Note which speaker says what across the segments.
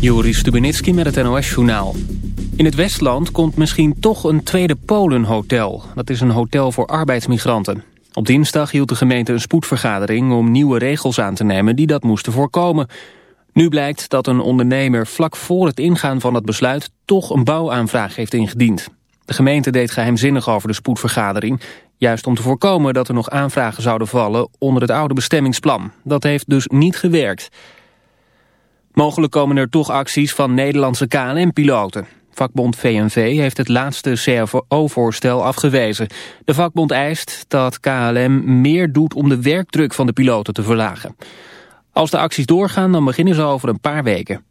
Speaker 1: Joris Stubenitski met het NOS-journaal. In het Westland komt misschien toch een tweede Polenhotel. Dat is een hotel voor arbeidsmigranten. Op dinsdag hield de gemeente een spoedvergadering om nieuwe regels aan te nemen die dat moesten voorkomen. Nu blijkt dat een ondernemer vlak voor het ingaan van het besluit toch een bouwaanvraag heeft ingediend. De gemeente deed geheimzinnig over de spoedvergadering, juist om te voorkomen dat er nog aanvragen zouden vallen onder het oude bestemmingsplan. Dat heeft dus niet gewerkt. Mogelijk komen er toch acties van Nederlandse KLM-piloten. Vakbond VNV heeft het laatste CFO-voorstel afgewezen. De vakbond eist dat KLM meer doet om de werkdruk van de piloten te verlagen. Als de acties doorgaan, dan beginnen ze over een paar weken.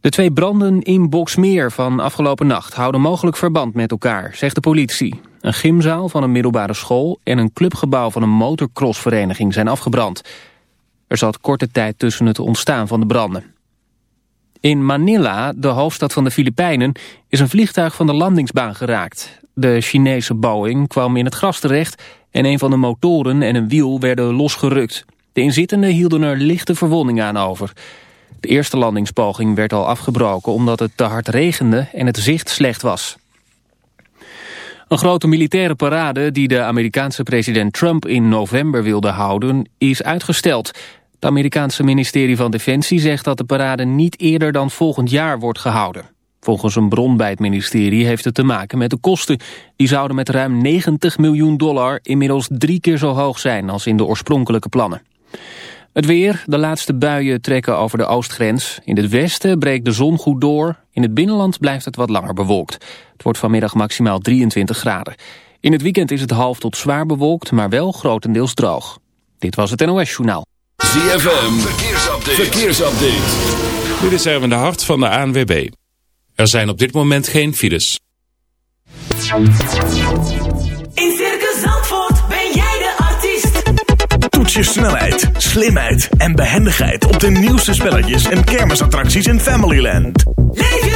Speaker 1: De twee branden in Boksmeer van afgelopen nacht houden mogelijk verband met elkaar, zegt de politie. Een gymzaal van een middelbare school en een clubgebouw van een motocrossvereniging zijn afgebrand. Er zat korte tijd tussen het ontstaan van de branden. In Manila, de hoofdstad van de Filipijnen, is een vliegtuig van de landingsbaan geraakt. De Chinese Boeing kwam in het gras terecht en een van de motoren en een wiel werden losgerukt. De inzittenden hielden er lichte verwondingen aan over. De eerste landingspoging werd al afgebroken omdat het te hard regende en het zicht slecht was. Een grote militaire parade die de Amerikaanse president Trump in november wilde houden is uitgesteld. Het Amerikaanse ministerie van Defensie zegt dat de parade niet eerder dan volgend jaar wordt gehouden. Volgens een bron bij het ministerie heeft het te maken met de kosten. Die zouden met ruim 90 miljoen dollar inmiddels drie keer zo hoog zijn als in de oorspronkelijke plannen. Het weer, de laatste buien trekken over de oostgrens. In het westen breekt de zon goed door. In het binnenland blijft het wat langer bewolkt. Het wordt vanmiddag maximaal 23 graden. In het weekend is het half tot zwaar bewolkt, maar wel grotendeels droog. Dit was het NOS Journaal.
Speaker 2: ZFM, verkeersupdate. verkeersupdate.
Speaker 3: Dit is Erwin de Hart van de ANWB. Er zijn op dit moment geen files.
Speaker 4: In Circus Zandvoort ben jij de artiest.
Speaker 5: Toets je snelheid, slimheid en behendigheid op de nieuwste spelletjes en kermisattracties in Familyland.
Speaker 4: Leef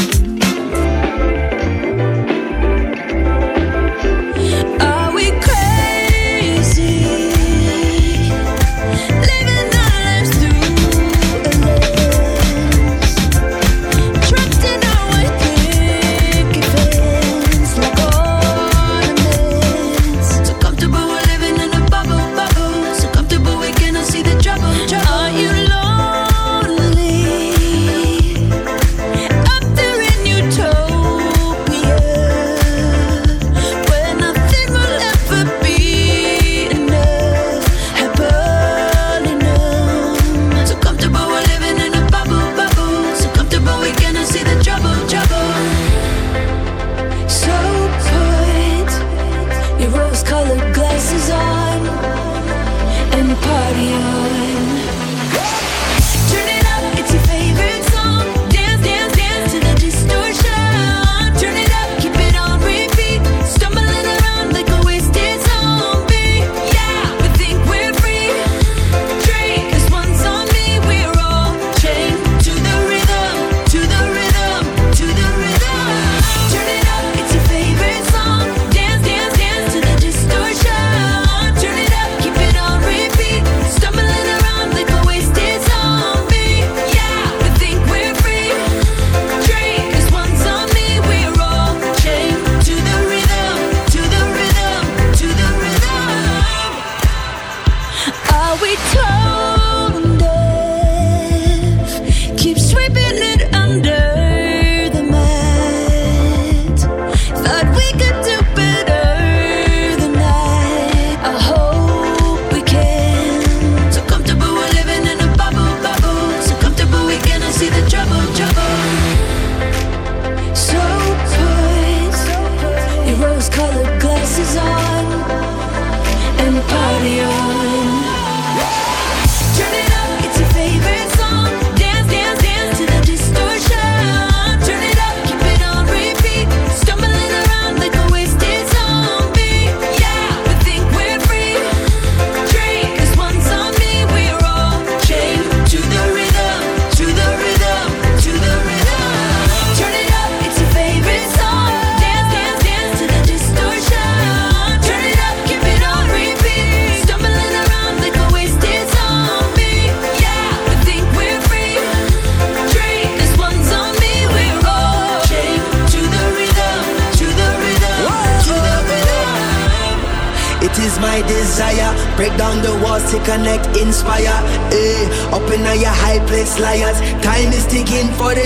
Speaker 6: Liars. Time is ticking for the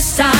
Speaker 7: this time.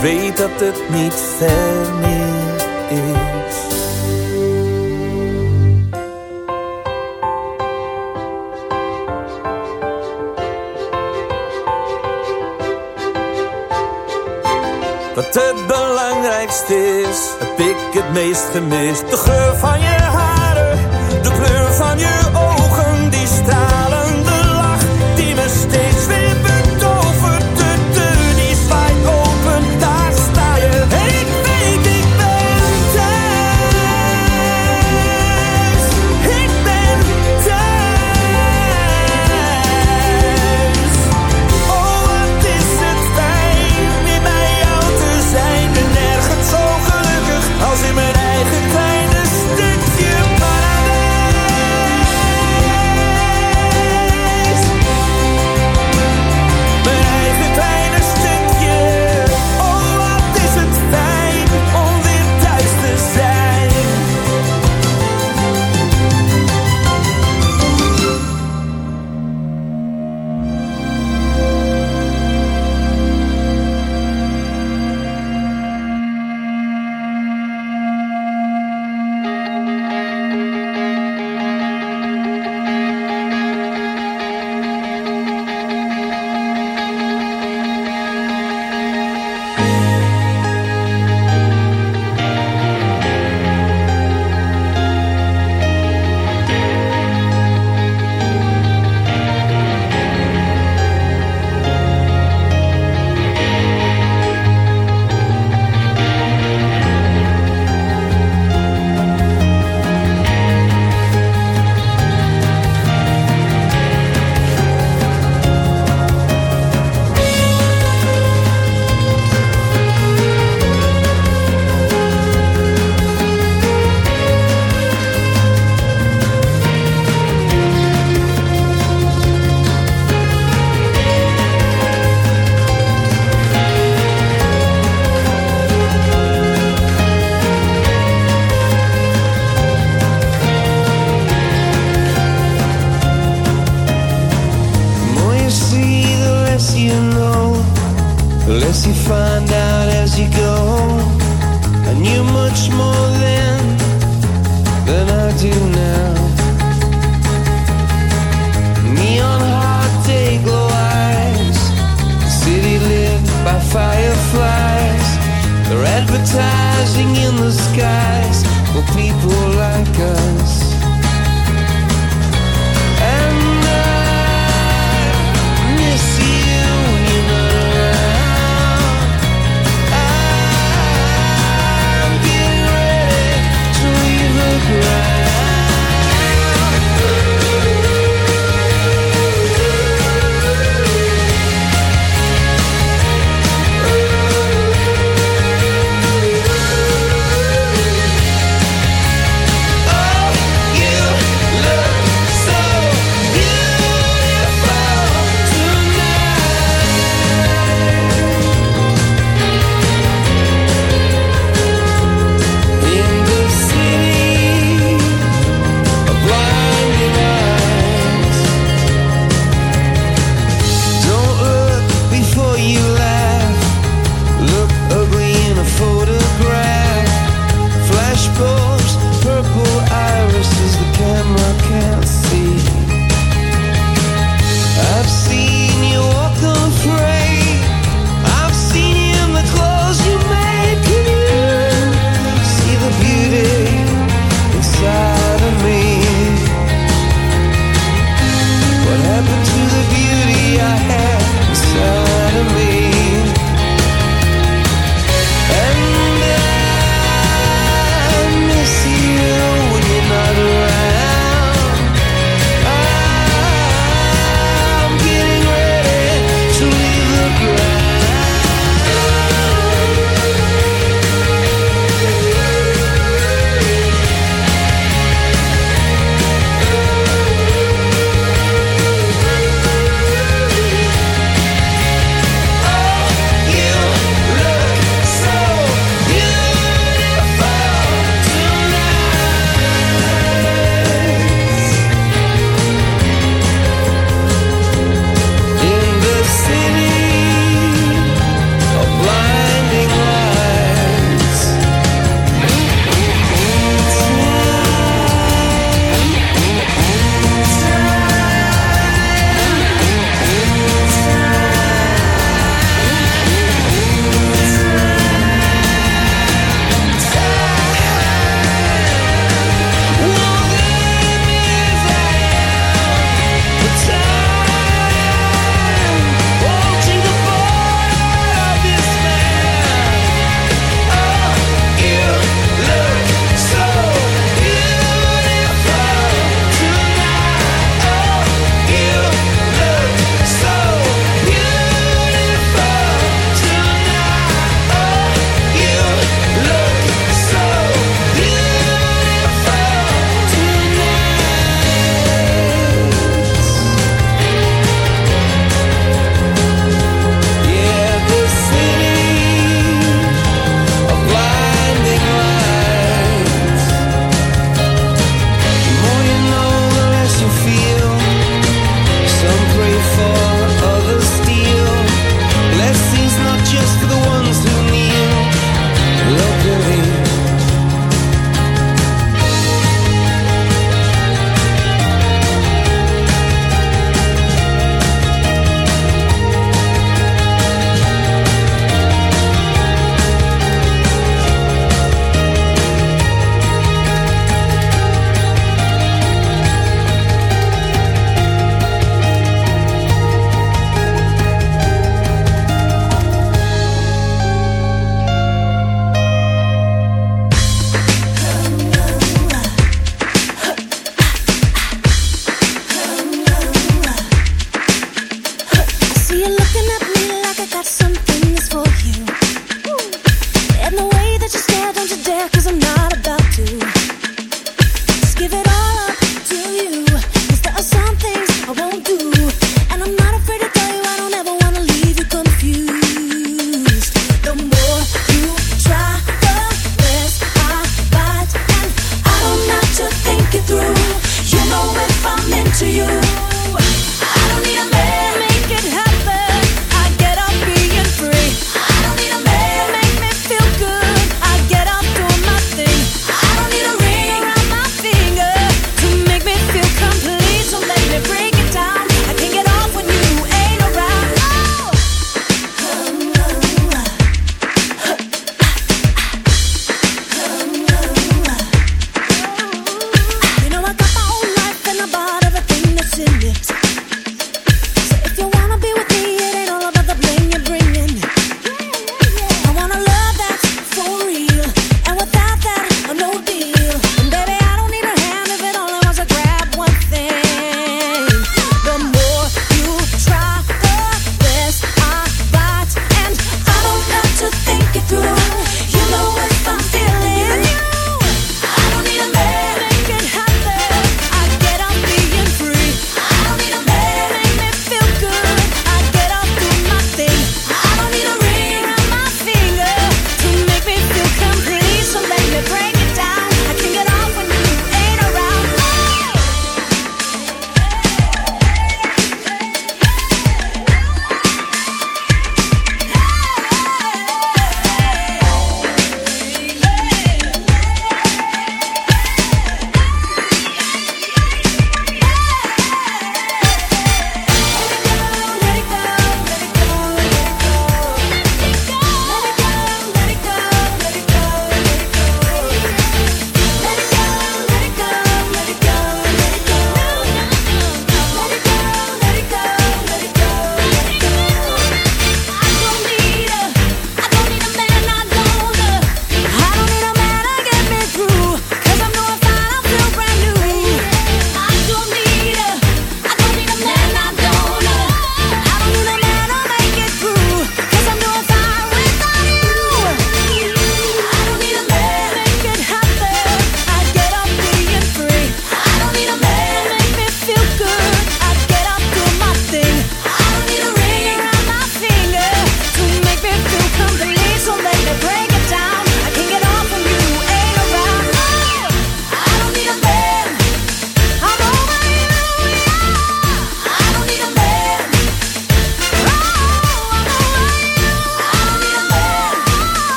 Speaker 8: Weet dat het niet ver meer is. Wat het belangrijkste is, heb ik het meest gemist. De geur van je
Speaker 9: much more then than I do now. Neon hot day glow eyes. City lit by fireflies. They're advertising in the skies for people like us.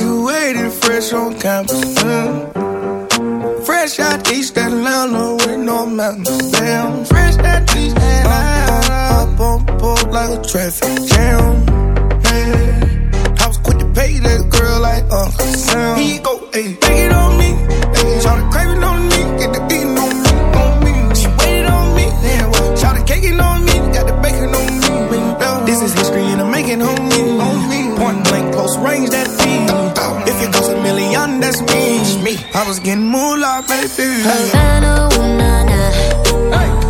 Speaker 10: Graduated fresh on campus. Mm. Fresh out East Atlanta with no mountains. Damn, fresh out East Atlanta. Up on pole like a traffic jam. Yeah. I was quick to pay that girl like Uncle Sam. He go, hey. I was getting moonlight baby.
Speaker 7: Havana, ooh, na, na.
Speaker 9: Hey.